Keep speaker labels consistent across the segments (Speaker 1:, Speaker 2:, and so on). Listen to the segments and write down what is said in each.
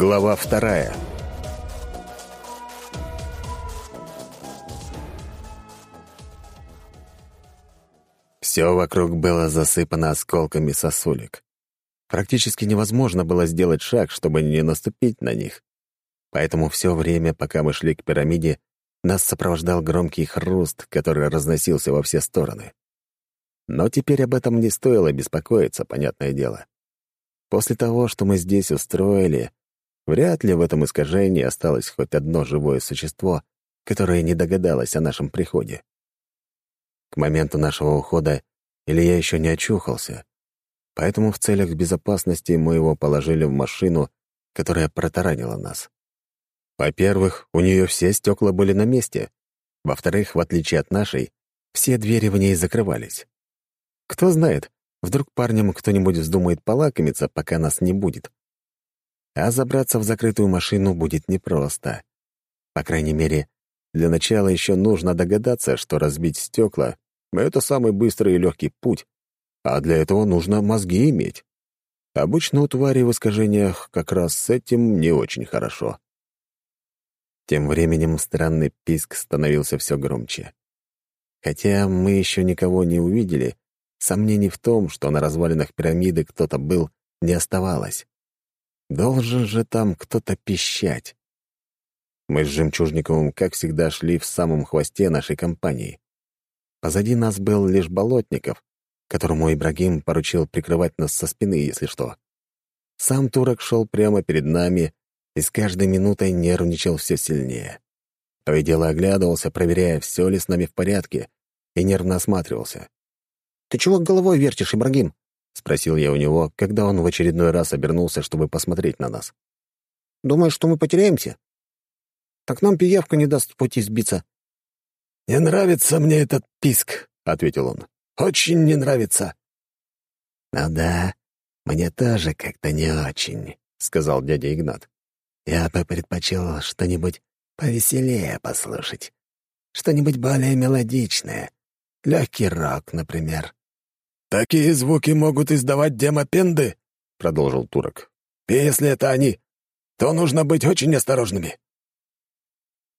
Speaker 1: Глава вторая. Все вокруг было засыпано осколками сосулек. Практически невозможно было сделать шаг, чтобы не наступить на них. Поэтому все время, пока мы шли к пирамиде, нас сопровождал громкий хруст, который разносился во все стороны. Но теперь об этом не стоило беспокоиться, понятное дело. После того, что мы здесь устроили, Вряд ли в этом искажении осталось хоть одно живое существо, которое не догадалось о нашем приходе. К моменту нашего ухода Илья еще не очухался, поэтому в целях безопасности мы его положили в машину, которая протаранила нас. Во-первых, у нее все стекла были на месте. Во-вторых, в отличие от нашей, все двери в ней закрывались. Кто знает, вдруг парням кто-нибудь вздумает полакомиться, пока нас не будет а забраться в закрытую машину будет непросто. По крайней мере, для начала еще нужно догадаться, что разбить стекла — это самый быстрый и легкий путь, а для этого нужно мозги иметь. Обычно у твари в искажениях как раз с этим не очень хорошо. Тем временем странный писк становился все громче. Хотя мы еще никого не увидели, сомнений в том, что на развалинах пирамиды кто-то был, не оставалось. Должен же там кто-то пищать. Мы с Жемчужниковым, как всегда, шли в самом хвосте нашей компании. Позади нас был лишь Болотников, которому Ибрагим поручил прикрывать нас со спины, если что. Сам турок шел прямо перед нами и с каждой минутой нервничал все сильнее. То и дело оглядывался, проверяя, все ли с нами в порядке, и нервно осматривался.
Speaker 2: «Ты чего головой вертишь, Ибрагим?»
Speaker 1: — спросил я у него, когда он в очередной раз обернулся, чтобы посмотреть на нас.
Speaker 2: «Думаешь, что мы потеряемся? Так нам пиявка не даст пути сбиться».
Speaker 3: «Не нравится мне этот писк», — ответил он. «Очень не нравится».
Speaker 4: «Ну да, мне тоже как-то не очень», — сказал дядя Игнат. «Я бы предпочел что-нибудь повеселее послушать. Что-нибудь более мелодичное. Легкий рок, например».
Speaker 3: «Такие звуки могут издавать демопенды», — продолжил турок. «И если это они, то нужно быть очень осторожными».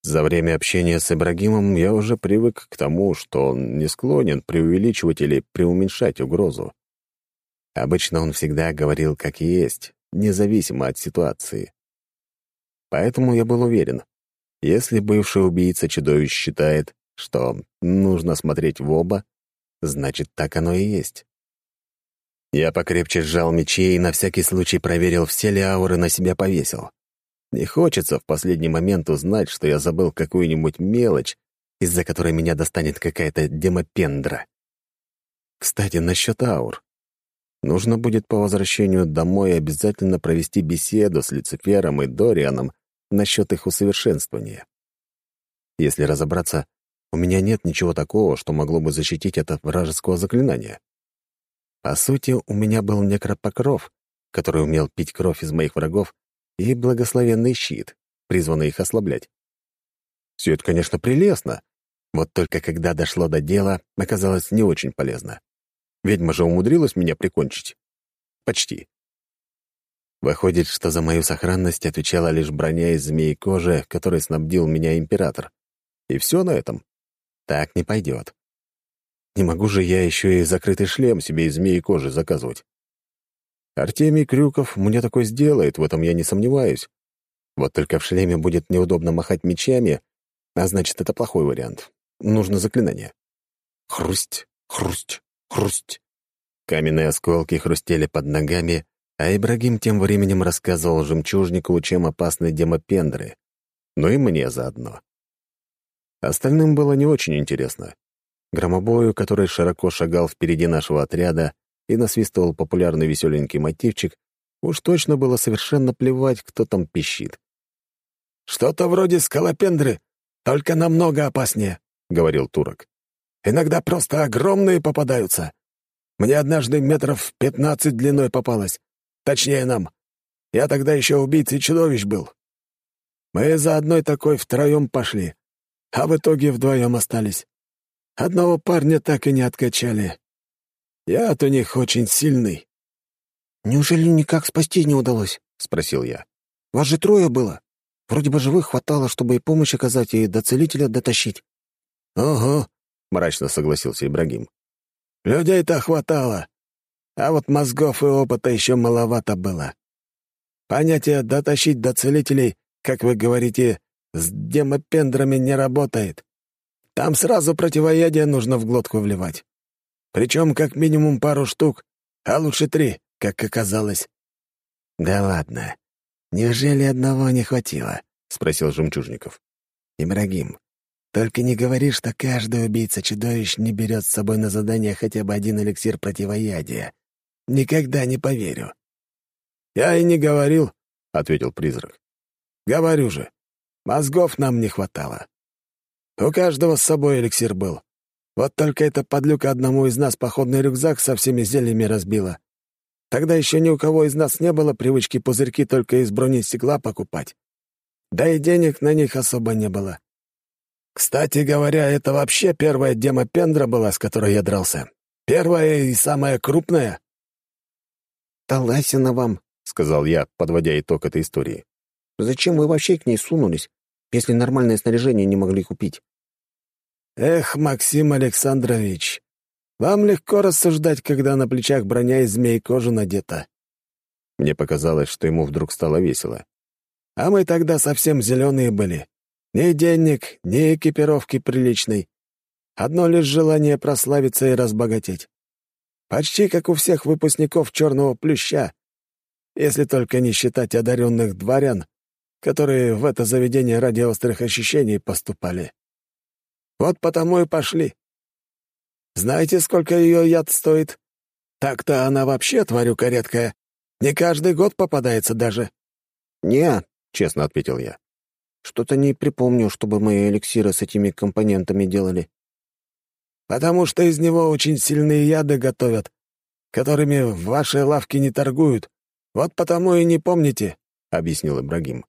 Speaker 1: За время общения с Ибрагимом я уже привык к тому, что он не склонен преувеличивать или преуменьшать угрозу. Обычно он всегда говорил как есть, независимо от ситуации. Поэтому я был уверен, если бывший убийца чудовищ считает, что нужно смотреть в оба, Значит, так оно и есть. Я покрепче сжал мечи и на всякий случай проверил, все ли ауры на себя повесил. Не хочется в последний момент узнать, что я забыл какую-нибудь мелочь, из-за которой меня достанет какая-то демопендра. Кстати, насчет аур. Нужно будет по возвращению домой обязательно провести беседу с Люцифером и Дорианом насчет их усовершенствования. Если разобраться, у меня нет ничего такого, что могло бы защитить от вражеского заклинания. По сути, у меня был некропокров, который умел пить кровь из моих врагов, и благословенный щит, призванный их ослаблять. Все это, конечно, прелестно, вот только когда дошло до дела, оказалось не очень полезно. Ведьма же умудрилась меня прикончить. Почти. Выходит, что за мою сохранность отвечала лишь броня из змеи кожи, которой снабдил меня император. И все на этом. Так не пойдет. Не могу же я еще и закрытый шлем себе из змеи кожи заказывать. Артемий Крюков мне такой сделает, в этом я не сомневаюсь. Вот только в шлеме будет неудобно махать мечами, а значит, это плохой вариант. Нужно заклинание. Хрусть, хрусть, хрусть. Каменные осколки хрустели под ногами, а Ибрагим тем временем рассказывал жемчужнику, чем опасны демопендры. Ну и мне заодно. Остальным было не очень интересно. Громобою, который широко шагал впереди нашего отряда и насвистывал популярный веселенький мотивчик, уж точно было совершенно плевать, кто там пищит.
Speaker 3: «Что-то вроде скалопендры, только намного опаснее», — говорил турок. «Иногда просто огромные попадаются. Мне однажды метров пятнадцать длиной попалось. Точнее, нам. Я тогда еще убийцей чудовищ был. Мы за одной такой втроем пошли а в итоге вдвоем остались. Одного парня так и не откачали. Я от у них очень сильный».
Speaker 2: «Неужели никак спасти не удалось?» — спросил я. Вас же трое было. Вроде бы живых хватало, чтобы и помощь оказать, и до целителя дотащить».
Speaker 3: «Ого», — мрачно согласился Ибрагим. «Людей-то хватало, а вот мозгов и опыта еще маловато было. Понятие «дотащить до целителей», как вы говорите, с демопендрами не работает. Там сразу противоядие нужно в глотку вливать. Причем как минимум пару штук, а лучше три, как оказалось».
Speaker 4: «Да ладно. Неужели одного не хватило?» — спросил Жемчужников. «Ибрагим, только не говори, что каждый убийца-чудовищ не берет с собой на задание хотя бы один эликсир противоядия. Никогда не поверю».
Speaker 3: «Я и не говорил», — ответил призрак. «Говорю же, мозгов нам не хватало. У каждого с собой эликсир был. Вот только эта подлюка одному из нас походный рюкзак со всеми зельями разбила. Тогда еще ни у кого из нас не было привычки пузырьки только из бронестекла покупать. Да и денег на них особо не было. Кстати говоря, это вообще первая демопендра была, с которой я дрался. Первая и самая крупная.
Speaker 2: «Таласина вам», — сказал я, подводя итог этой истории. «Зачем вы вообще к ней сунулись, если нормальное снаряжение не могли купить?»
Speaker 3: «Эх, Максим Александрович, вам легко рассуждать, когда на плечах броня из змей кожи надета».
Speaker 1: Мне показалось, что ему вдруг стало весело.
Speaker 3: «А мы тогда совсем зеленые были. Ни денег, ни экипировки приличной. Одно лишь желание прославиться и разбогатеть. Почти как у всех выпускников черного плюща, если только не считать одаренных дворян, которые в это заведение ради острых ощущений поступали. Вот потому и пошли. Знаете, сколько ее яд стоит? Так-то она вообще тварюка редкая. Не каждый год попадается даже.
Speaker 2: «Не», — честно ответил я. «Что-то не припомню, чтобы мои эликсиры с этими компонентами делали».
Speaker 3: «Потому что из него очень сильные яды готовят, которыми в вашей лавке не торгуют. Вот потому и не помните», — объяснил Ибрагим.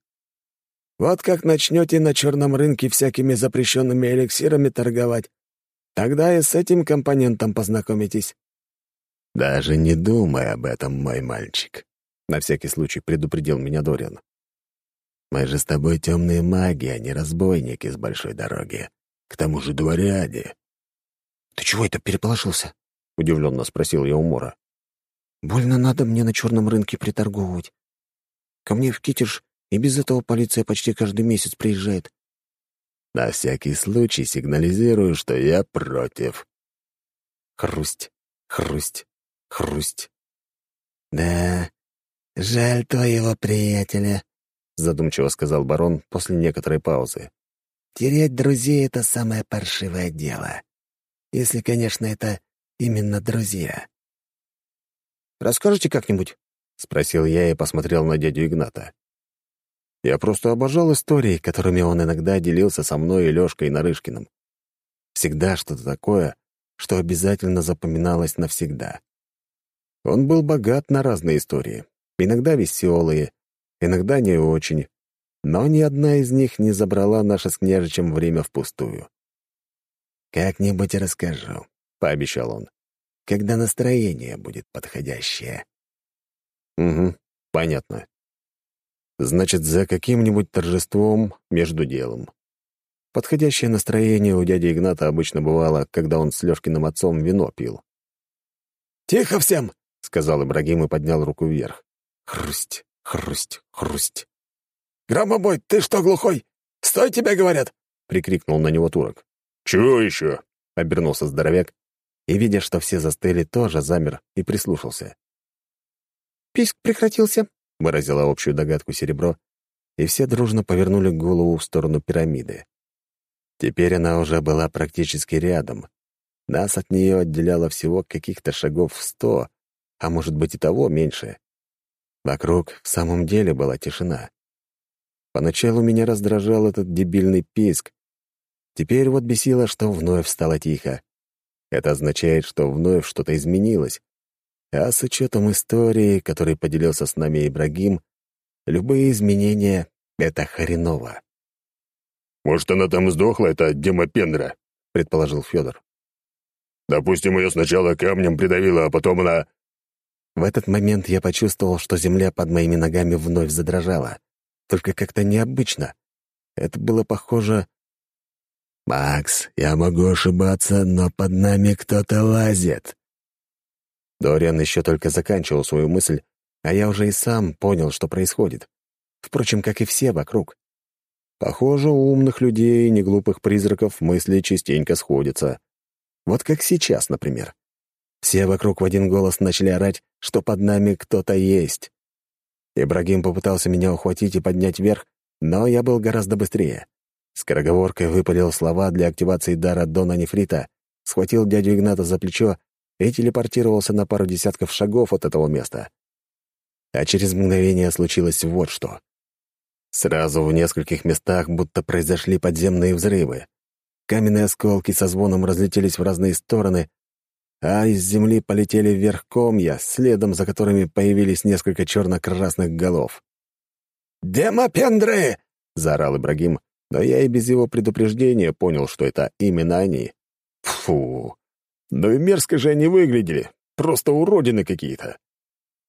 Speaker 3: Вот как начнете на черном рынке всякими запрещенными эликсирами торговать, тогда и с этим компонентом познакомитесь».
Speaker 1: «Даже не думай об этом, мой мальчик», — на всякий случай предупредил меня Дориан. «Мы же с тобой темные маги, а не разбойники с большой дороги. К тому же дворяне».
Speaker 2: «Ты чего это переполошился?» — удивленно спросил я у Мора. «Больно надо мне на черном рынке приторговывать. Ко мне в Китеж и без этого полиция почти каждый месяц приезжает.
Speaker 1: На всякий случай сигнализирую, что я против.
Speaker 2: Хрусть, хрусть, хрусть.
Speaker 4: «Да, жаль твоего приятеля», — задумчиво сказал барон после некоторой паузы. «Терять друзей — это самое паршивое дело. Если, конечно, это именно друзья».
Speaker 2: «Расскажете как-нибудь?» — спросил я и посмотрел на дядю Игната. Я просто обожал истории, которыми он иногда делился со мной и Лёшкой Нарышкиным. Всегда что-то такое, что обязательно запоминалось навсегда. Он был богат на разные истории, иногда веселые, иногда не очень, но ни одна из них не забрала наше с княжичем время впустую.
Speaker 4: «Как-нибудь расскажу», — пообещал он, — «когда настроение будет подходящее».
Speaker 1: «Угу, понятно. Значит, за каким-нибудь торжеством между делом. Подходящее настроение у дяди Игната обычно бывало, когда он с Лёшкиным отцом вино пил.
Speaker 3: «Тихо всем!» — сказал
Speaker 1: Ибрагим и поднял руку вверх. Хрусть, хрусть, хрусть.
Speaker 3: «Громобой, ты что, глухой? Стой, тебе говорят!» — прикрикнул на него турок.
Speaker 1: «Чего еще?»
Speaker 2: — обернулся здоровяк и, видя, что все застыли, тоже замер и прислушался.
Speaker 5: «Писк прекратился», —
Speaker 2: выразила общую догадку серебро, и все дружно повернули голову в сторону пирамиды. Теперь она уже была практически рядом. Нас от нее отделяло всего каких-то шагов в сто, а может быть и того меньше. Вокруг в самом деле была тишина. Поначалу меня раздражал этот дебильный писк. Теперь вот бесило, что вновь стало тихо. Это означает, что вновь что-то изменилось, а с учетом истории, которой поделился с нами Ибрагим, любые изменения — это хреново.
Speaker 1: «Может, она там сдохла, это Демопендра?» — предположил Федор. «Допустим, ее сначала камнем придавило, а потом она...»
Speaker 2: В этот момент я почувствовал, что земля под моими ногами вновь задрожала. только как-то необычно. Это было похоже...
Speaker 3: «Макс, я могу ошибаться, но под нами кто-то лазит».
Speaker 2: Дориан еще только заканчивал свою мысль, а я уже и сам понял, что происходит. Впрочем, как и все вокруг. Похоже, у умных людей и неглупых призраков мысли частенько сходятся. Вот как сейчас, например. Все вокруг в один голос начали орать, что под нами кто-то есть. Ибрагим попытался меня ухватить и поднять вверх, но я был гораздо быстрее. Скороговоркой выпалил слова для активации дара Дона Нефрита, схватил дядю Игната за плечо и телепортировался на пару десятков шагов от этого места. А через мгновение случилось вот что. Сразу в нескольких местах будто произошли подземные взрывы. Каменные осколки со звоном разлетелись в разные стороны, а из земли полетели вверх комья, следом за которыми появились несколько черно-красных голов.
Speaker 3: «Демопендры!» — заорал Ибрагим, но я и без его предупреждения понял, что это именно они. Фу! Ну и мерзко же они выглядели. Просто уродины какие-то.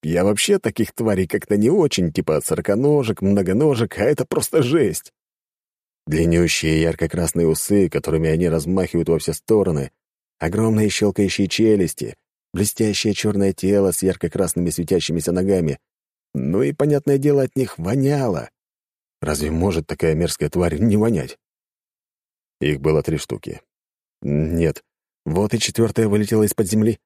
Speaker 3: Я вообще таких тварей как-то не очень, типа сороконожек, многоножек, а это просто жесть. Длиннющие ярко-красные усы, которыми они размахивают во все стороны, огромные щелкающие челюсти, блестящее черное тело с ярко-красными светящимися ногами. Ну и, понятное дело, от них воняло. Разве может такая мерзкая тварь не вонять? Их было три штуки. Нет, вот и четвертая вылетела из-под земли.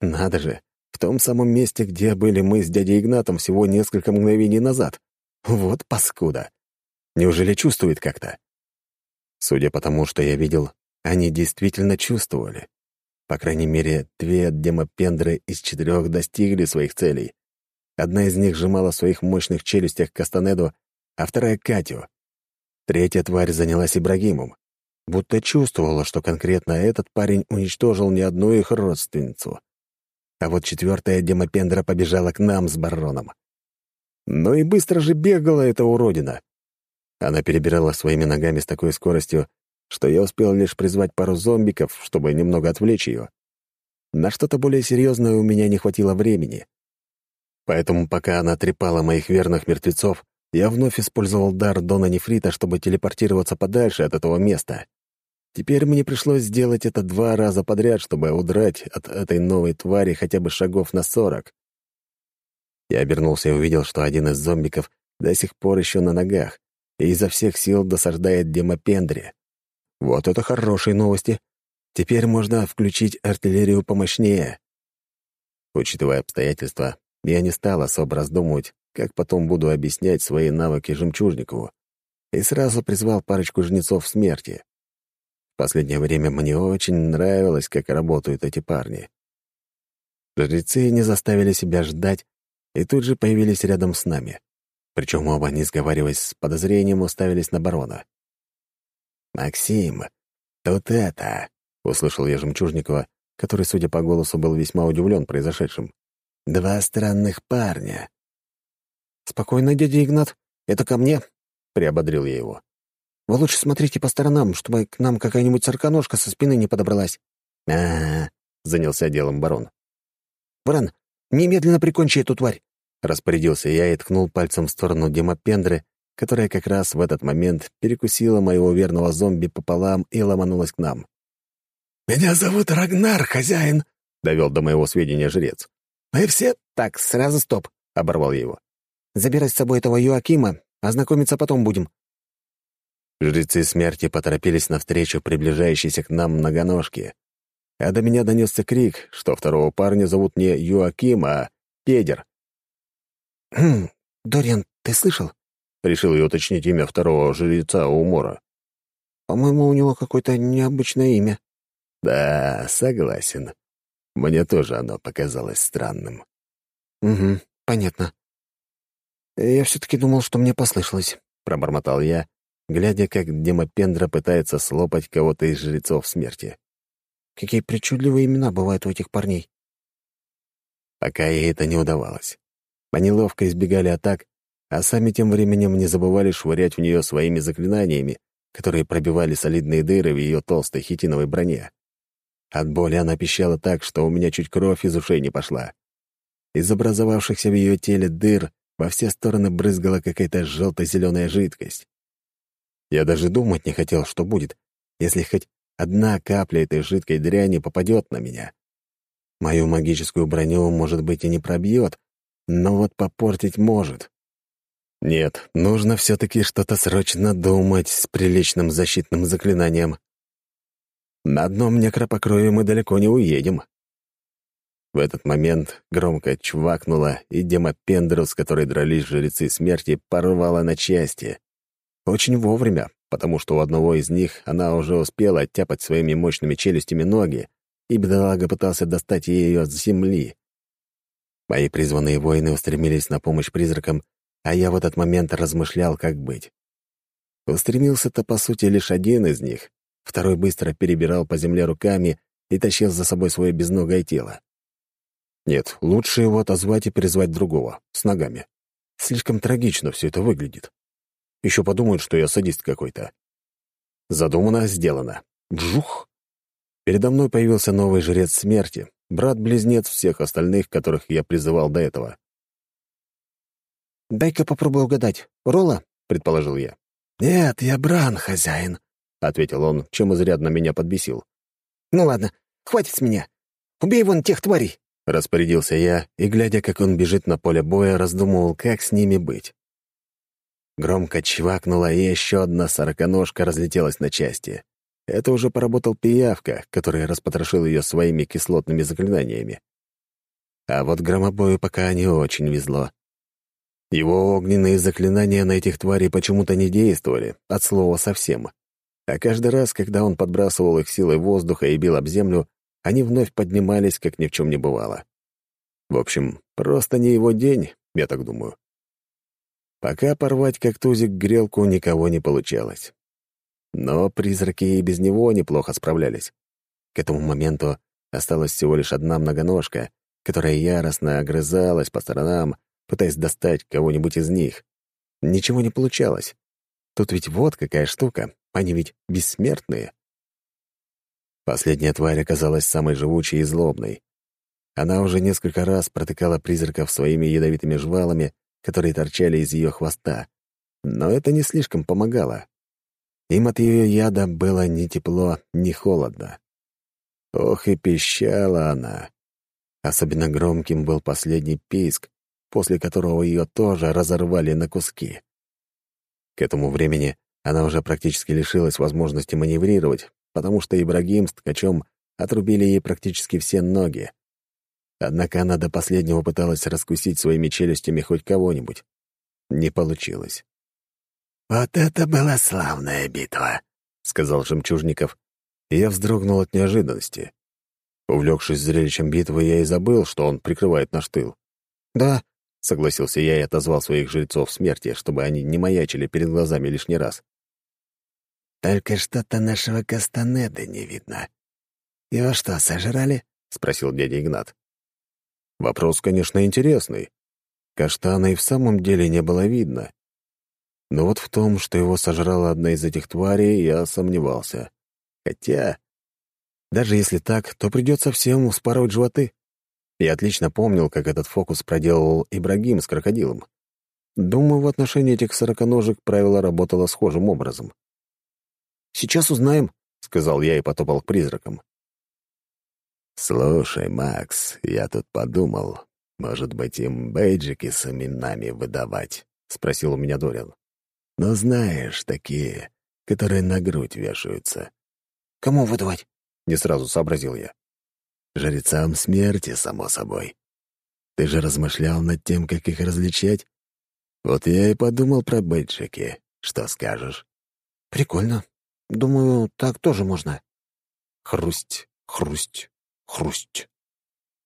Speaker 3: Надо же, в том самом месте, где были мы с дядей Игнатом всего несколько мгновений назад. Вот паскуда. Неужели чувствует как-то? Судя по тому, что я видел, они действительно чувствовали. По крайней мере, две демопендры из четырех достигли своих целей. Одна из них сжимала в своих мощных челюстях Кастанеду, а вторая — Катю. Третья тварь занялась Ибрагимом. Будто чувствовала, что конкретно этот парень уничтожил не одну их родственницу. А вот четвертая демопендра побежала к нам с бароном. Ну и быстро же бегала эта уродина. Она перебирала своими ногами с такой скоростью, что я успел лишь призвать пару зомбиков, чтобы немного отвлечь ее. На что-то более серьезное у меня не хватило времени. Поэтому, пока она трепала моих верных мертвецов, я вновь использовал дар Дона Нефрита, чтобы телепортироваться подальше от этого места. Теперь мне пришлось сделать это два раза подряд, чтобы удрать от этой новой твари хотя бы шагов на сорок. Я обернулся и увидел, что один из зомбиков до сих пор еще на ногах и изо всех сил досаждает Демопендре. Вот это хорошие новости. Теперь можно включить артиллерию помощнее. Учитывая обстоятельства, я не стал особо раздумывать, как потом буду объяснять свои навыки Жемчужникову, и сразу призвал парочку жнецов смерти. Последнее время мне очень нравилось, как работают эти парни. Жрецы не заставили себя ждать и тут же появились рядом с нами. Причем оба, не сговариваясь с подозрением, уставились на барона. «Максим, тут это...» — услышал я Жемчужникова, который, судя по голосу, был весьма удивлен произошедшим. «Два странных парня».
Speaker 5: «Спокойно, дядя Игнат, это ко мне», — приободрил я его. «Вы лучше смотрите по сторонам, чтобы к нам какая-нибудь царконожка со спины не подобралась».
Speaker 2: «А-а-а», — занялся делом барон.
Speaker 5: «Баран, немедленно прикончи эту тварь», — распорядился я и ткнул пальцем в сторону Демопендры,
Speaker 2: которая как раз в этот момент перекусила моего верного зомби пополам и ломанулась к нам.
Speaker 3: «Меня зовут Рагнар, хозяин», — довел до моего сведения жрец.
Speaker 5: «Мы все...» «Так, сразу стоп», — оборвал я его. «Забирай с собой этого Юакима, ознакомиться потом будем».
Speaker 2: Жрецы смерти поторопились навстречу приближающейся к нам многоножке, а до меня донесся крик, что второго парня зовут не Юаким, а Педер.
Speaker 5: «Хм, Дориан, ты слышал?»
Speaker 2: Решил я уточнить имя второго жреца Умора.
Speaker 5: «По-моему, у него какое-то необычное имя».
Speaker 2: «Да, согласен. Мне тоже оно показалось странным».
Speaker 5: «Угу, понятно. Я все-таки думал, что мне послышалось», — пробормотал я, глядя, как Демопендра пытается слопать кого-то из жрецов смерти. «Какие причудливые имена бывают у этих парней».
Speaker 2: Пока ей это не удавалось. Они ловко избегали атак, а сами тем временем не забывали швырять в нее своими заклинаниями, которые пробивали солидные дыры в ее толстой хитиновой броне. От боли она пищала так, что у меня чуть кровь из ушей не пошла. Из образовавшихся в ее теле дыр
Speaker 1: во все стороны брызгала какая-то желто-зеленая жидкость. Я даже думать не хотел, что будет, если хоть одна капля этой жидкой дряни попадет на меня. Мою магическую броню, может быть, и не пробьет, но вот попортить может. Нет, нужно все-таки что-то срочно думать с приличным защитным заклинанием. На одном некропокрове мы далеко не уедем. В этот момент громко чвакнуло, и демопендру, с которой дрались жрецы смерти, порвала на части. Очень вовремя, потому что у одного из них она уже успела оттяпать своими мощными челюстями ноги, и бедолага пытался достать ее с земли. Мои призванные воины устремились на помощь призракам, а я в этот момент размышлял, как быть. Устремился-то, по сути, лишь один из них, второй быстро перебирал по земле руками и тащил за собой свое безногое тело. Нет, лучше его отозвать и призвать другого, с ногами. Слишком трагично все это выглядит. Еще подумают, что я садист какой-то. Задумано, сделано. Бжух! Передо мной появился новый жрец смерти, брат-близнец всех остальных, которых я призывал до этого.
Speaker 5: «Дай-ка попробую угадать. Ролла?» — предположил я.
Speaker 3: «Нет, я Бран, хозяин», —
Speaker 1: ответил он, чем изрядно меня подбесил.
Speaker 5: «Ну ладно, хватит с меня. Убей вон тех тварей!»
Speaker 1: Распорядился я, и, глядя, как он бежит на поле боя, раздумывал, как с ними быть. Громко чвакнула, и еще одна сороконожка разлетелась на части. Это уже поработал пиявка, который распотрошил ее своими кислотными заклинаниями. А вот громобою пока не очень везло. Его огненные заклинания на этих тварей почему-то не действовали, от слова совсем. А каждый раз, когда он подбрасывал их силой воздуха и бил об землю, они вновь поднимались, как ни в чем не бывало. В общем, просто не его день, я так думаю. Пока порвать как тузик грелку никого не получалось. Но призраки и без него неплохо справлялись. К этому моменту осталась всего лишь одна многоножка, которая яростно огрызалась по сторонам, пытаясь достать кого-нибудь из них. Ничего не получалось. Тут ведь вот какая штука, они ведь бессмертные. Последняя тварь оказалась самой живучей и злобной. Она уже несколько раз протыкала призраков своими ядовитыми жвалами, которые торчали из ее хвоста. Но это не слишком помогало. Им от ее яда было ни тепло, ни холодно. Ох и пищала она. Особенно громким был последний писк, после которого ее тоже разорвали на куски. К этому времени она уже практически лишилась возможности маневрировать, потому что Ибрагим с ткачом отрубили ей практически все ноги. Однако она до последнего пыталась раскусить своими челюстями хоть кого-нибудь. Не получилось.
Speaker 3: «Вот это была славная битва», — сказал Жемчужников,
Speaker 1: и я вздрогнул от неожиданности. Увлекшись зрелищем битвы, я и забыл, что он прикрывает наш тыл.
Speaker 5: «Да», —
Speaker 1: согласился я и отозвал своих жрецов смерти, чтобы они не маячили перед глазами лишний раз.
Speaker 3: Только что-то нашего Кастанеда не видно. Его что, сожрали?» — спросил дядя Игнат.
Speaker 1: Вопрос, конечно, интересный. Каштана и в самом деле не было видно. Но вот в том, что его сожрала одна из этих тварей, я сомневался. Хотя, даже если так, то придется всем вспарывать животы. Я отлично помнил, как этот фокус проделал Ибрагим с крокодилом. Думаю, в отношении этих сороконожек правило работало схожим образом.
Speaker 5: Сейчас узнаем», — сказал я и потопал к призракам.
Speaker 3: «Слушай, Макс, я тут подумал, может быть, им бейджики с именами выдавать?» — спросил у меня Дориан. «Но знаешь, такие, которые на грудь вешаются».
Speaker 5: «Кому выдавать?»
Speaker 1: — не сразу сообразил я.
Speaker 3: «Жрецам смерти, само собой. Ты же размышлял над тем, как их различать? Вот я и подумал про бейджики. Что скажешь?»
Speaker 5: «Прикольно. Думаю, так тоже можно.
Speaker 1: Хрусть, хрусть, хрусть.